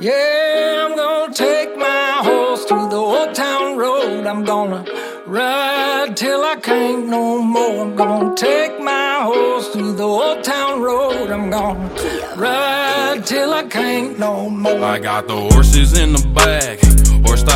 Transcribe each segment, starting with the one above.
Yeah, I'm gonna take my horse to the old town road. I'm gonna ride till I can't no more. I'm gonna take my horse to the old town road. I'm gonna ride till I can't no more. I got the horses in the back,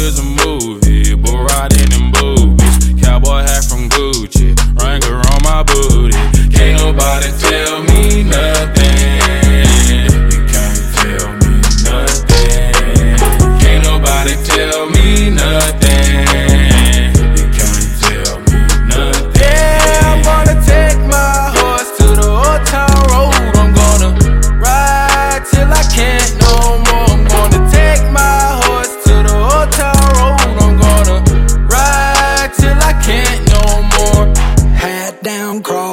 Is a movie,